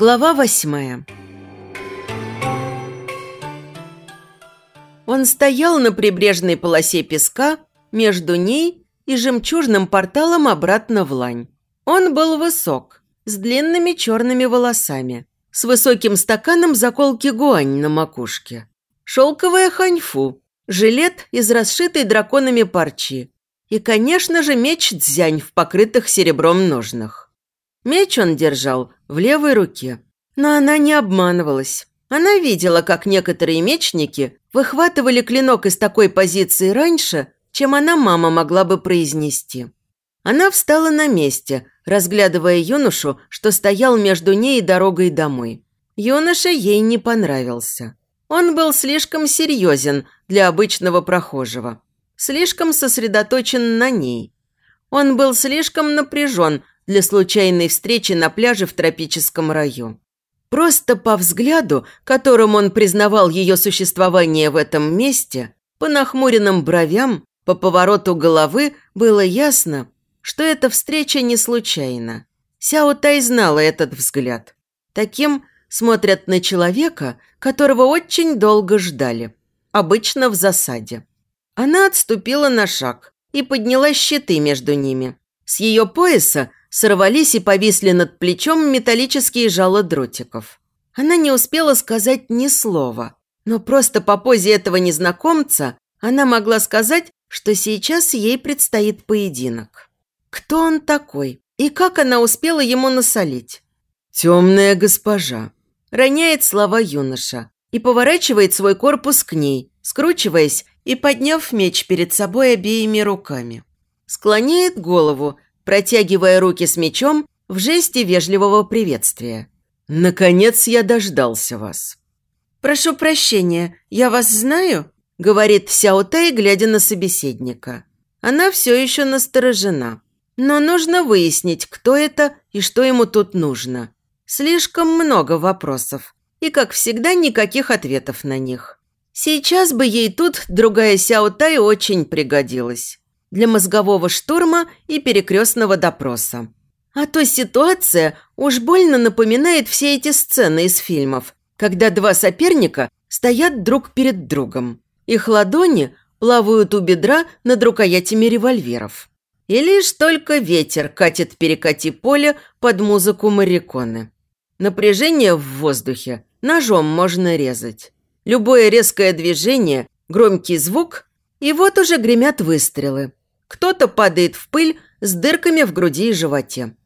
Глава восьмая Он стоял на прибрежной полосе песка между ней и жемчужным порталом обратно в лань. Он был высок, с длинными черными волосами, с высоким стаканом заколки гуань на макушке. Шелковая ханьфу, жилет из расшитой драконами парчи и, конечно же, меч дзянь в покрытых серебром ножнах. Меч он держал в левой руке, но она не обманывалась. Она видела, как некоторые мечники выхватывали клинок из такой позиции раньше, чем она, мама, могла бы произнести. Она встала на месте, разглядывая юношу, что стоял между ней и дорогой домой. Юноша ей не понравился. Он был слишком серьезен для обычного прохожего, слишком сосредоточен на ней. Он был слишком напряжен для случайной встречи на пляже в тропическом раю. Просто по взгляду, которым он признавал ее существование в этом месте, по нахмуренным бровям, по повороту головы было ясно, что эта встреча не случайна. Сяо Тай знала этот взгляд. Таким смотрят на человека, которого очень долго ждали. Обычно в засаде. Она отступила на шаг и подняла щиты между ними. С ее пояса сорвались и повисли над плечом металлические жало дротиков. Она не успела сказать ни слова, но просто по позе этого незнакомца она могла сказать, что сейчас ей предстоит поединок. Кто он такой и как она успела ему насолить? «Темная госпожа», – роняет слова юноша и поворачивает свой корпус к ней, скручиваясь и подняв меч перед собой обеими руками. Склоняет голову, протягивая руки с мечом в жесте вежливого приветствия. «Наконец я дождался вас». «Прошу прощения, я вас знаю?» – говорит Сяо Тай, глядя на собеседника. Она все еще насторожена. Но нужно выяснить, кто это и что ему тут нужно. Слишком много вопросов. И, как всегда, никаких ответов на них. Сейчас бы ей тут другая Сяо Тай очень пригодилась для мозгового штурма и перекрестного допроса. А то ситуация уж больно напоминает все эти сцены из фильмов, когда два соперника стоят друг перед другом. Их ладони плавают у бедра над рукоятями револьверов. И лишь только ветер катит перекати поле под музыку мариконы. Напряжение в воздухе ножом можно резать. Любое резкое движение, громкий звук, и вот уже гремят выстрелы. Кто-то падает в пыль с дырками в груди и животе.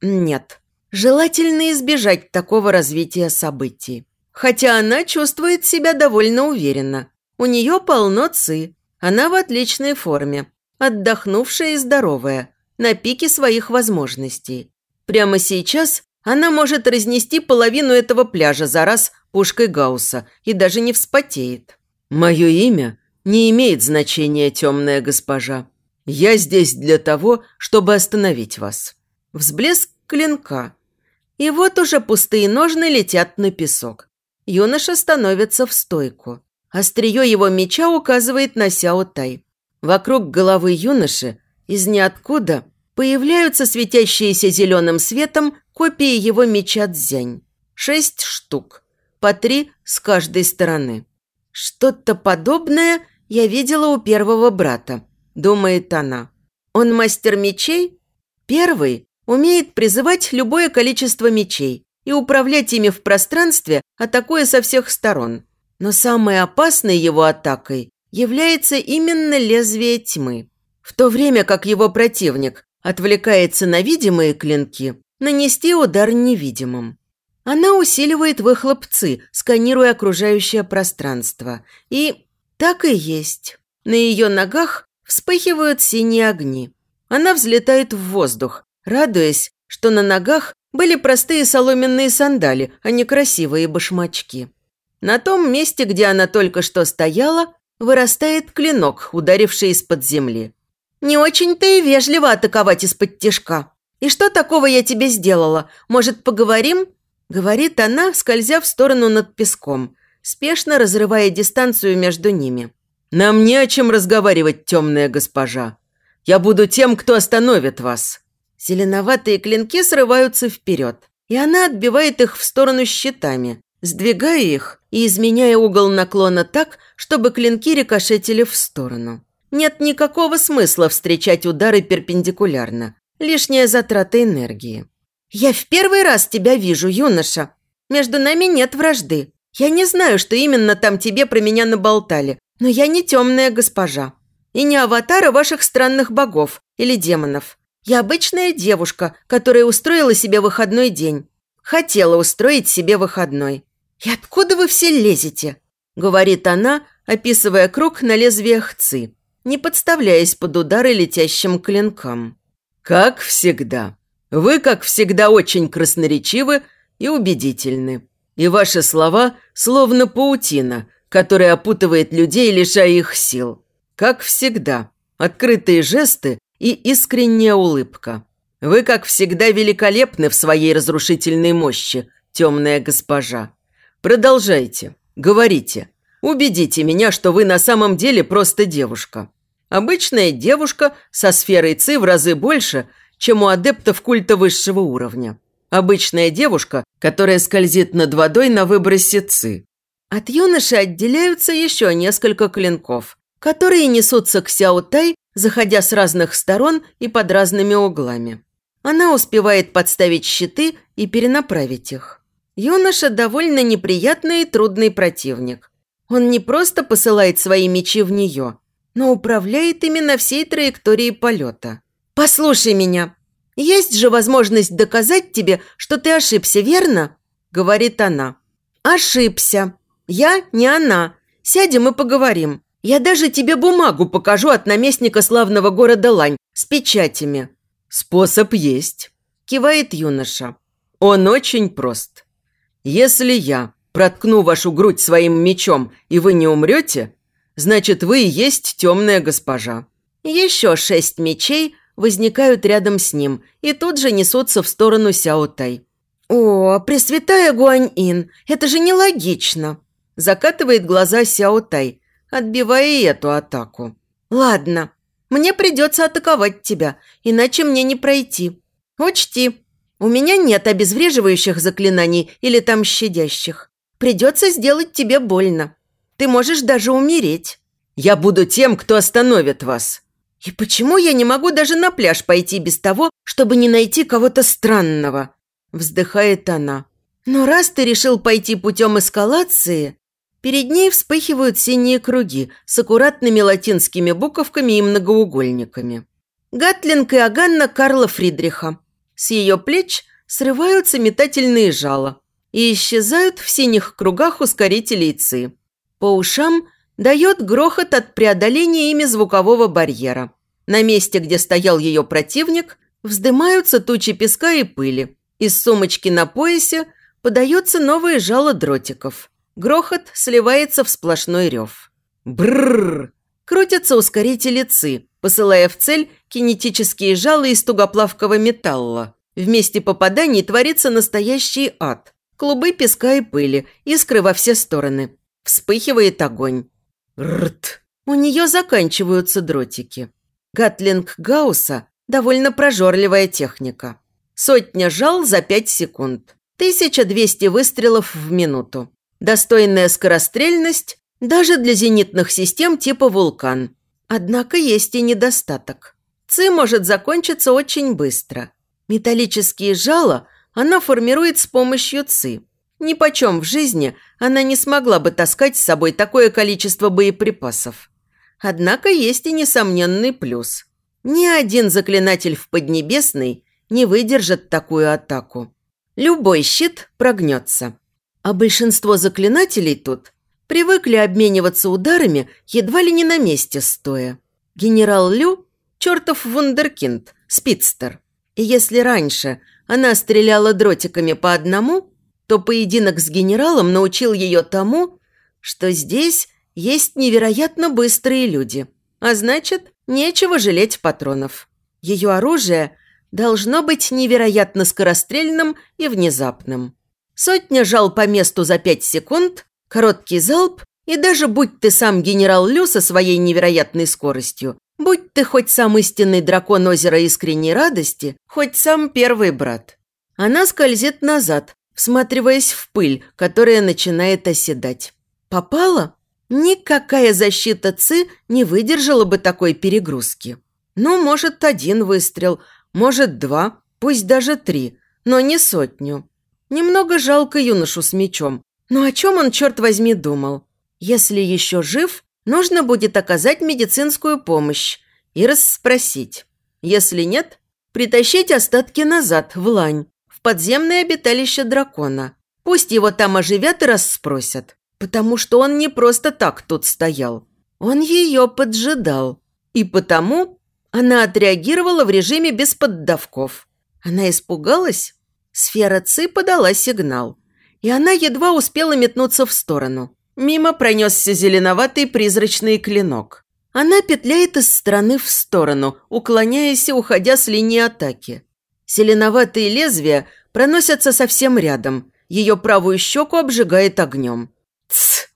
Нет, желательно избежать такого развития событий. Хотя она чувствует себя довольно уверенно. У нее полно ци. Она в отличной форме. Отдохнувшая и здоровая. На пике своих возможностей. Прямо сейчас она может разнести половину этого пляжа за раз пушкой Гаусса и даже не вспотеет. «Мое имя не имеет значения, темная госпожа», «Я здесь для того, чтобы остановить вас». Взблеск клинка. И вот уже пустые ножны летят на песок. Юноша становится в стойку. Острие его меча указывает на Сяо Тай. Вокруг головы юноши из ниоткуда появляются светящиеся зеленым светом копии его меча Цзянь. Шесть штук, по три с каждой стороны. Что-то подобное я видела у первого брата думает она. Он мастер мечей? Первый умеет призывать любое количество мечей и управлять ими в пространстве, атакуя со всех сторон. Но самой опасной его атакой является именно лезвие тьмы. В то время как его противник отвлекается на видимые клинки, нанести удар невидимым. Она усиливает выхлопцы, сканируя окружающее пространство. И так и есть. На ее ногах Вспыхивают синие огни. Она взлетает в воздух, радуясь, что на ногах были простые соломенные сандали, а не красивые башмачки. На том месте, где она только что стояла, вырастает клинок, ударивший из-под земли. «Не очень-то и вежливо атаковать из-под тишка. И что такого я тебе сделала? Может, поговорим?» Говорит она, скользя в сторону над песком, спешно разрывая дистанцию между ними. «Нам не о чем разговаривать, темная госпожа. Я буду тем, кто остановит вас». Зеленоватые клинки срываются вперед. и она отбивает их в сторону щитами, сдвигая их и изменяя угол наклона так, чтобы клинки рикошетили в сторону. Нет никакого смысла встречать удары перпендикулярно. Лишняя затрата энергии. «Я в первый раз тебя вижу, юноша. Между нами нет вражды. Я не знаю, что именно там тебе про меня наболтали, но я не темная госпожа. И не аватара ваших странных богов или демонов. Я обычная девушка, которая устроила себе выходной день. Хотела устроить себе выходной. «И откуда вы все лезете?» – говорит она, описывая круг на лезвиях ци, не подставляясь под удары летящим клинкам. «Как всегда. Вы, как всегда, очень красноречивы и убедительны. И ваши слова словно паутина, которая опутывает людей, лишая их сил. Как всегда, открытые жесты и искренняя улыбка. Вы, как всегда, великолепны в своей разрушительной мощи, темная госпожа. Продолжайте, говорите. Убедите меня, что вы на самом деле просто девушка. Обычная девушка со сферой ЦИ в разы больше, чем у адептов культа высшего уровня. Обычная девушка, которая скользит над водой на выбросе ЦИ. От юноши отделяются еще несколько клинков, которые несутся к Сяо Тай, заходя с разных сторон и под разными углами. Она успевает подставить щиты и перенаправить их. Юноша довольно неприятный и трудный противник. Он не просто посылает свои мечи в нее, но управляет ими на всей траектории полета. «Послушай меня. Есть же возможность доказать тебе, что ты ошибся, верно?» – говорит она. «Ошибся. Я не она. Сядем и поговорим. Я даже тебе бумагу покажу от наместника славного города Лань с печатями». «Способ есть», – кивает юноша. «Он очень прост. Если я проткну вашу грудь своим мечом, и вы не умрете, значит, вы и есть темная госпожа». Еще шесть мечей возникают рядом с ним и тут же несутся в сторону Сяотай. «О, Пресвятая Гуань-Ин, это же нелогично!» Закатывает глаза Сяотай, отбивая и эту атаку. «Ладно, мне придется атаковать тебя, иначе мне не пройти. Учти, у меня нет обезвреживающих заклинаний или там щадящих. Придется сделать тебе больно. Ты можешь даже умереть. Я буду тем, кто остановит вас. И почему я не могу даже на пляж пойти без того, чтобы не найти кого-то странного? Вздыхает она. Но раз ты решил пойти путем эскалации, Перед ней вспыхивают синие круги с аккуратными латинскими буковками и многоугольниками. Гатлинг и Аганна Карла Фридриха. С ее плеч срываются метательные жала и исчезают в синих кругах ускорителей ЦИ. По ушам дает грохот от преодоления ими звукового барьера. На месте, где стоял ее противник, вздымаются тучи песка и пыли. Из сумочки на поясе подается новое жало дротиков – Грохот сливается в сплошной рев. Брррр! Крутятся ускорители ЦИ, посылая в цель кинетические жалы из тугоплавкого металла. В месте попаданий творится настоящий ад. Клубы песка и пыли, искры во все стороны. Вспыхивает огонь. Рт! У нее заканчиваются дротики. Гатлинг Гаусса – довольно прожорливая техника. Сотня жал за 5 секунд. 1200 выстрелов в минуту. Достойная скорострельность даже для зенитных систем типа «Вулкан». Однако есть и недостаток. ЦИ может закончиться очень быстро. Металлические жало она формирует с помощью ЦИ. Ни почем в жизни она не смогла бы таскать с собой такое количество боеприпасов. Однако есть и несомненный плюс. Ни один заклинатель в Поднебесной не выдержит такую атаку. Любой щит прогнется. А большинство заклинателей тут привыкли обмениваться ударами едва ли не на месте стоя. Генерал Лю – чертов вундеркинд, спидстер. И если раньше она стреляла дротиками по одному, то поединок с генералом научил ее тому, что здесь есть невероятно быстрые люди, а значит, нечего жалеть патронов. Ее оружие должно быть невероятно скорострельным и внезапным. Сотня жал по месту за пять секунд, короткий залп, и даже будь ты сам генерал Лю со своей невероятной скоростью, будь ты хоть сам истинный дракон озера искренней радости, хоть сам первый брат. Она скользит назад, всматриваясь в пыль, которая начинает оседать. Попала? Никакая защита ЦИ не выдержала бы такой перегрузки. Ну, может, один выстрел, может, два, пусть даже три, но не сотню. Немного жалко юношу с мечом. Но о чем он, черт возьми, думал? Если еще жив, нужно будет оказать медицинскую помощь и расспросить. Если нет, притащить остатки назад, в лань, в подземное обиталище дракона. Пусть его там оживят и расспросят, потому что он не просто так тут стоял. Он ее поджидал. И потому она отреагировала в режиме без поддавков. Она испугалась? Сфера ЦИ подала сигнал. И она едва успела метнуться в сторону. Мимо пронесся зеленоватый призрачный клинок. Она петляет из стороны в сторону, уклоняясь и уходя с линии атаки. Зеленоватые лезвия проносятся совсем рядом. Ее правую щеку обжигает огнем. Тсс!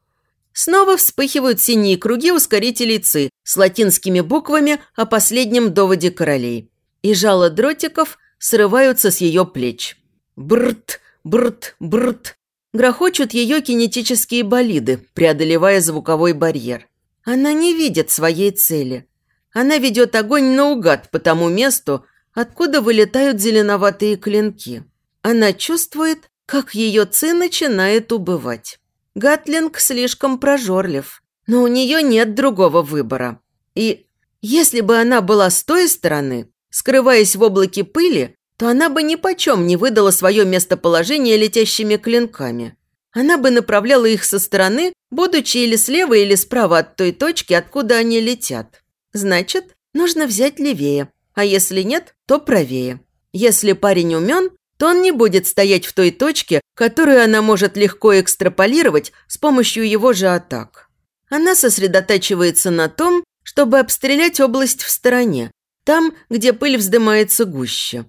Снова вспыхивают синие круги ускорителей ЦИ с латинскими буквами о последнем доводе королей. И жало дротиков срываются с ее плеч. Брт, брт, брт. Грохочут ее кинетические болиды, преодолевая звуковой барьер. Она не видит своей цели. Она ведет огонь наугад по тому месту, откуда вылетают зеленоватые клинки. Она чувствует, как ее ци начинает убывать. Гатлинг слишком прожорлив, но у нее нет другого выбора. И если бы она была с той стороны, скрываясь в облаке пыли, то она бы ни почем не выдала свое местоположение летящими клинками. Она бы направляла их со стороны, будучи или слева, или справа от той точки, откуда они летят. Значит, нужно взять левее, а если нет, то правее. Если парень умен, то он не будет стоять в той точке, которую она может легко экстраполировать с помощью его же атак. Она сосредотачивается на том, чтобы обстрелять область в стороне, там, где пыль вздымается гуще.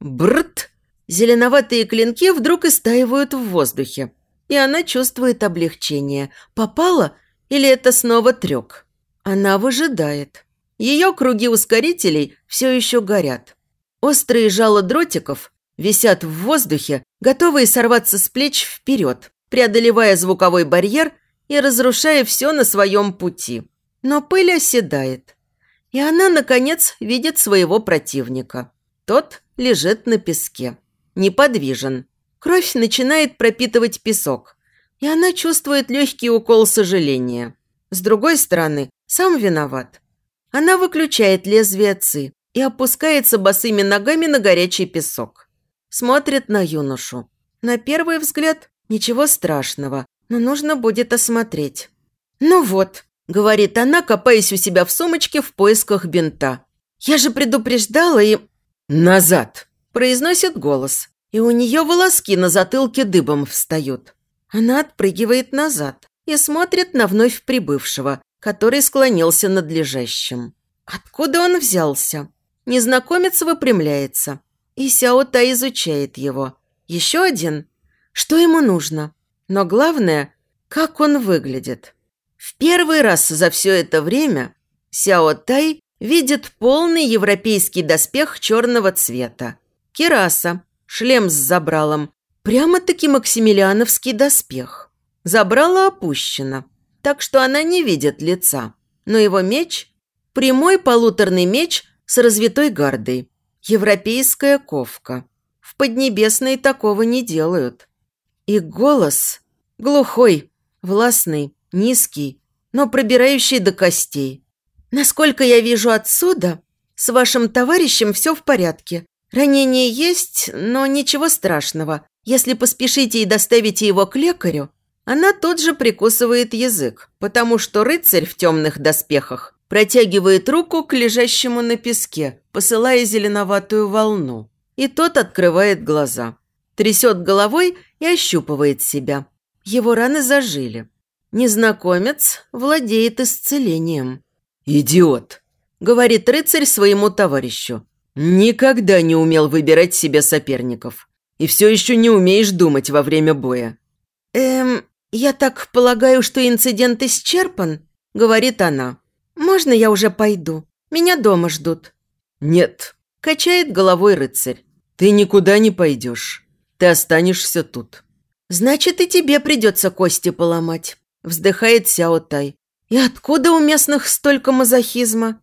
Брт! Зеленоватые клинки вдруг истаивают в воздухе, и она чувствует облегчение. Попала или это снова трёк? Она выжидает. Ее круги ускорителей все еще горят. Острые жало дротиков висят в воздухе, готовые сорваться с плеч вперед, преодолевая звуковой барьер и разрушая все на своем пути. Но пыль оседает. И она, наконец, видит своего противника. Тот лежит на песке. Неподвижен. Кровь начинает пропитывать песок. И она чувствует легкий укол сожаления. С другой стороны, сам виноват. Она выключает лезвие ци и опускается босыми ногами на горячий песок. Смотрит на юношу. На первый взгляд ничего страшного, но нужно будет осмотреть. «Ну вот», – говорит она, копаясь у себя в сумочке в поисках бинта. «Я же предупреждала и...» «Назад!» – произносит голос, и у нее волоски на затылке дыбом встают. Она отпрыгивает назад и смотрит на вновь прибывшего, который склонился над лежащим. Откуда он взялся? Незнакомец выпрямляется – и Сяота изучает его. Еще один? Что ему нужно? Но главное, как он выглядит. В первый раз за все это время Сяо Тай видит полный европейский доспех черного цвета. Кираса, шлем с забралом. Прямо-таки максимилиановский доспех. Забрало опущено, так что она не видит лица. Но его меч – прямой полуторный меч с развитой гардой. Европейская ковка. В Поднебесной такого не делают. И голос глухой, властный, низкий, но пробирающий до костей. Насколько я вижу отсюда, с вашим товарищем все в порядке. Ранение есть, но ничего страшного. Если поспешите и доставите его к лекарю, она тут же прикусывает язык, потому что рыцарь в темных доспехах Протягивает руку к лежащему на песке, посылая зеленоватую волну. И тот открывает глаза. Трясет головой и ощупывает себя. Его раны зажили. Незнакомец владеет исцелением. «Идиот!» – говорит рыцарь своему товарищу. «Никогда не умел выбирать себе соперников. И все еще не умеешь думать во время боя». «Эм, я так полагаю, что инцидент исчерпан?» – говорит она. «Можно я уже пойду? Меня дома ждут». «Нет», – качает головой рыцарь. Ты никуда не пойдешь. Ты останешься тут. Значит, и тебе придется кости поломать, вздыхает Сяо Тай. И откуда у местных столько мазохизма?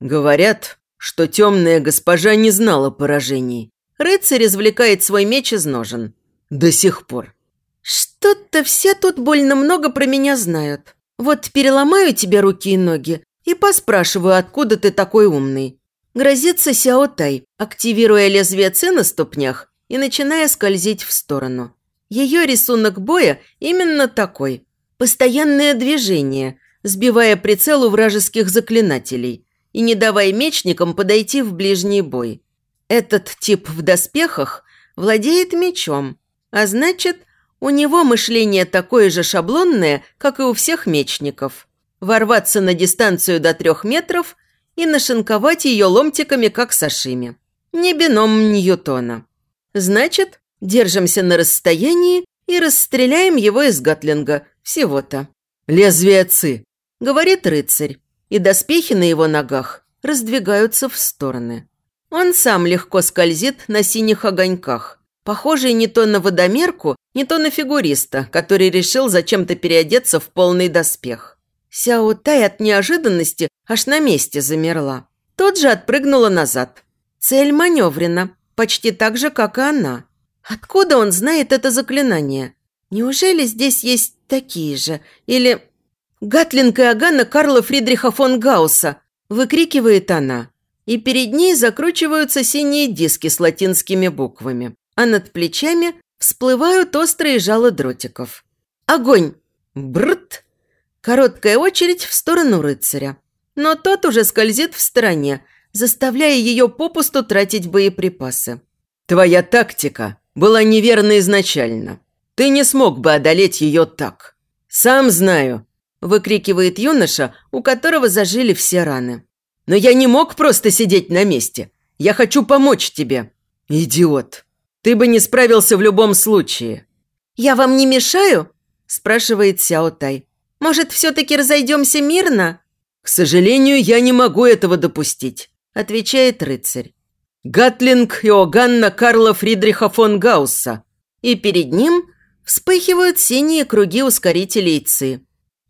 Говорят, что темная госпожа не знала поражений. Рыцарь извлекает свой меч из ножен. До сих пор. Что-то все тут больно много про меня знают. Вот переломаю тебе руки и ноги и поспрашиваю, откуда ты такой умный. Грозится Сяо Тай, активируя лезвие Ци на ступнях и начиная скользить в сторону. Ее рисунок боя именно такой. Постоянное движение, сбивая прицел у вражеских заклинателей и не давая мечникам подойти в ближний бой. Этот тип в доспехах владеет мечом, а значит, у него мышление такое же шаблонное, как и у всех мечников. Ворваться на дистанцию до трех метров и нашинковать ее ломтиками, как сашими. Не бином Ньютона. Значит, держимся на расстоянии и расстреляем его из Гатлинга. Всего-то. «Лезвие ци», — говорит рыцарь, и доспехи на его ногах раздвигаются в стороны. Он сам легко скользит на синих огоньках, похожий не то на водомерку, не то на фигуриста, который решил зачем-то переодеться в полный доспех. Сяо Тай от неожиданности аж на месте замерла. Тот же отпрыгнула назад. Цель маневрена, почти так же, как и она. Откуда он знает это заклинание? Неужели здесь есть такие же? Или... «Гатлинг и Агана Карла Фридриха фон Гаусса!» – выкрикивает она. И перед ней закручиваются синие диски с латинскими буквами, а над плечами всплывают острые жало дротиков. «Огонь!» Брт! Короткая очередь в сторону рыцаря. Но тот уже скользит в стороне, заставляя ее попусту тратить боеприпасы. «Твоя тактика была неверна изначально. Ты не смог бы одолеть ее так. Сам знаю», – выкрикивает юноша, у которого зажили все раны. «Но я не мог просто сидеть на месте. Я хочу помочь тебе». «Идиот! Ты бы не справился в любом случае». «Я вам не мешаю?» – спрашивает Сяо Тай. Может, все-таки разойдемся мирно?» «К сожалению, я не могу этого допустить», – отвечает рыцарь. «Гатлинг Иоганна Карла Фридриха фон Гаусса». И перед ним вспыхивают синие круги ускорителей ЦИ.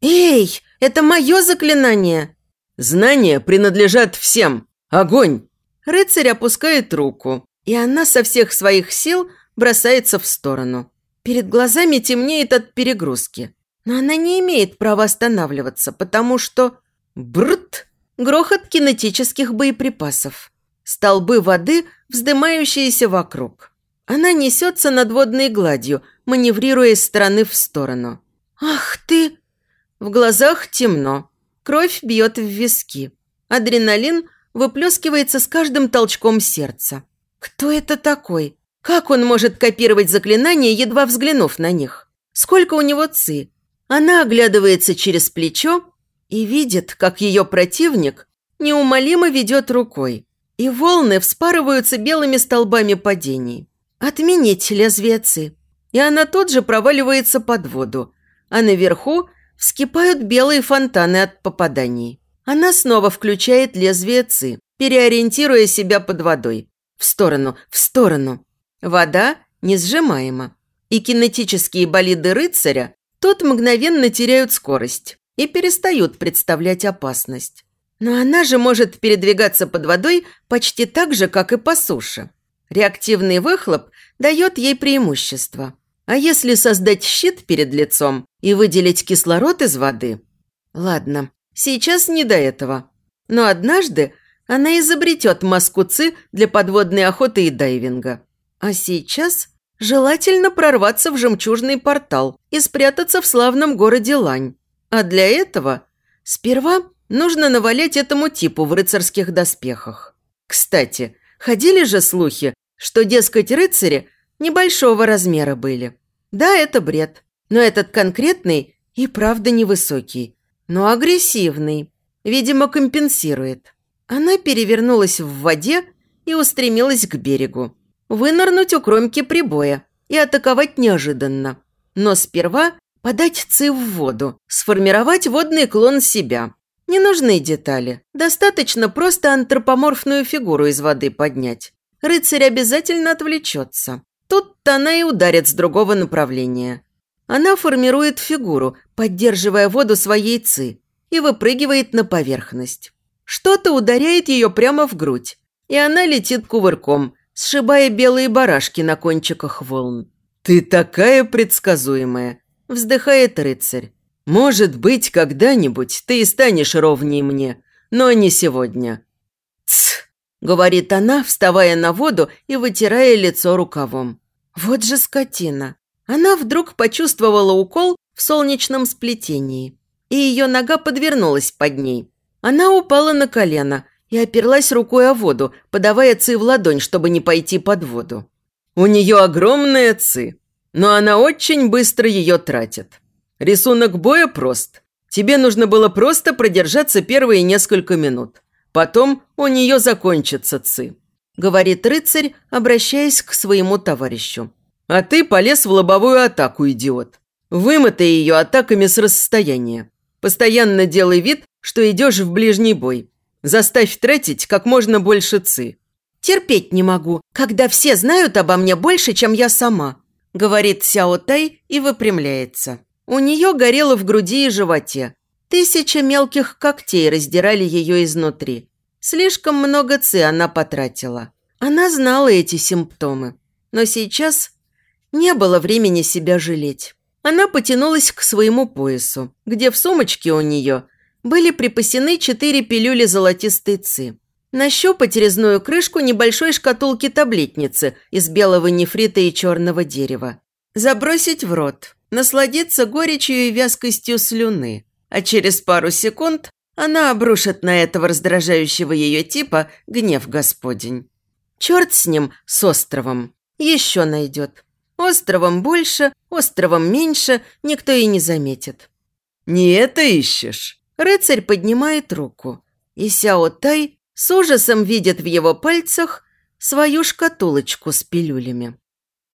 «Эй, это мое заклинание!» «Знания принадлежат всем. Огонь!» Рыцарь опускает руку, и она со всех своих сил бросается в сторону. Перед глазами темнеет от перегрузки. Но она не имеет права останавливаться, потому что... Брт! Грохот кинетических боеприпасов. Столбы воды, вздымающиеся вокруг. Она несется над водной гладью, маневрируя из стороны в сторону. «Ах ты!» В глазах темно. Кровь бьет в виски. Адреналин выплескивается с каждым толчком сердца. Кто это такой? Как он может копировать заклинания, едва взглянув на них? Сколько у него ци? Она оглядывается через плечо и видит, как ее противник неумолимо ведет рукой, и волны вспарываются белыми столбами падений. Отменить лезвие ци. И она тут же проваливается под воду, а наверху вскипают белые фонтаны от попаданий. Она снова включает лезвие ци, переориентируя себя под водой. В сторону, в сторону. Вода несжимаема. И кинетические болиды рыцаря Тут мгновенно теряют скорость и перестают представлять опасность. Но она же может передвигаться под водой почти так же, как и по суше. Реактивный выхлоп дает ей преимущество. А если создать щит перед лицом и выделить кислород из воды? Ладно, сейчас не до этого. Но однажды она изобретет маску ЦИ для подводной охоты и дайвинга. А сейчас Желательно прорваться в жемчужный портал и спрятаться в славном городе Лань. А для этого сперва нужно навалять этому типу в рыцарских доспехах. Кстати, ходили же слухи, что, дескать, рыцари небольшого размера были. Да, это бред, но этот конкретный и правда невысокий, но агрессивный. Видимо, компенсирует. Она перевернулась в воде и устремилась к берегу вынырнуть у кромки прибоя и атаковать неожиданно. Но сперва подать ци в воду, сформировать водный клон себя. Не нужны детали. Достаточно просто антропоморфную фигуру из воды поднять. рыцарь обязательно отвлечется. Тут-то она и ударит с другого направления. Она формирует фигуру, поддерживая воду своей ци, и выпрыгивает на поверхность. Что-то ударяет ее прямо в грудь, и она летит кувырком, сшибая белые барашки на кончиках волн. «Ты такая предсказуемая!» – вздыхает рыцарь. «Может быть, когда-нибудь ты и станешь ровнее мне, но не сегодня». «Тсс!» – говорит она, вставая на воду и вытирая лицо рукавом. «Вот же скотина!» Она вдруг почувствовала укол в солнечном сплетении, и ее нога подвернулась под ней. Она упала на колено и оперлась рукой о воду, подавая ци в ладонь, чтобы не пойти под воду. У нее огромная ци, но она очень быстро ее тратит. Рисунок боя прост. Тебе нужно было просто продержаться первые несколько минут. Потом у нее закончится ци», – говорит рыцарь, обращаясь к своему товарищу. «А ты полез в лобовую атаку, идиот. Вымотай ее атаками с расстояния. Постоянно делай вид, что идешь в ближний бой. Заставь тратить как можно больше ци. «Терпеть не могу, когда все знают обо мне больше, чем я сама», – говорит Сяо Тай и выпрямляется. У нее горело в груди и животе. Тысяча мелких когтей раздирали ее изнутри. Слишком много ци она потратила. Она знала эти симптомы. Но сейчас не было времени себя жалеть. Она потянулась к своему поясу, где в сумочке у нее были припасены четыре пилюли золотистой ци. Нащупать резную крышку небольшой шкатулки-таблетницы из белого нефрита и черного дерева. Забросить в рот, насладиться горечью и вязкостью слюны. А через пару секунд она обрушит на этого раздражающего ее типа гнев Господень. Черт с ним, с островом. Еще найдет. Островом больше, островом меньше, никто и не заметит. «Не это ищешь?» Рыцарь поднимает руку, и Сяо Тай с ужасом видит в его пальцах свою шкатулочку с пилюлями.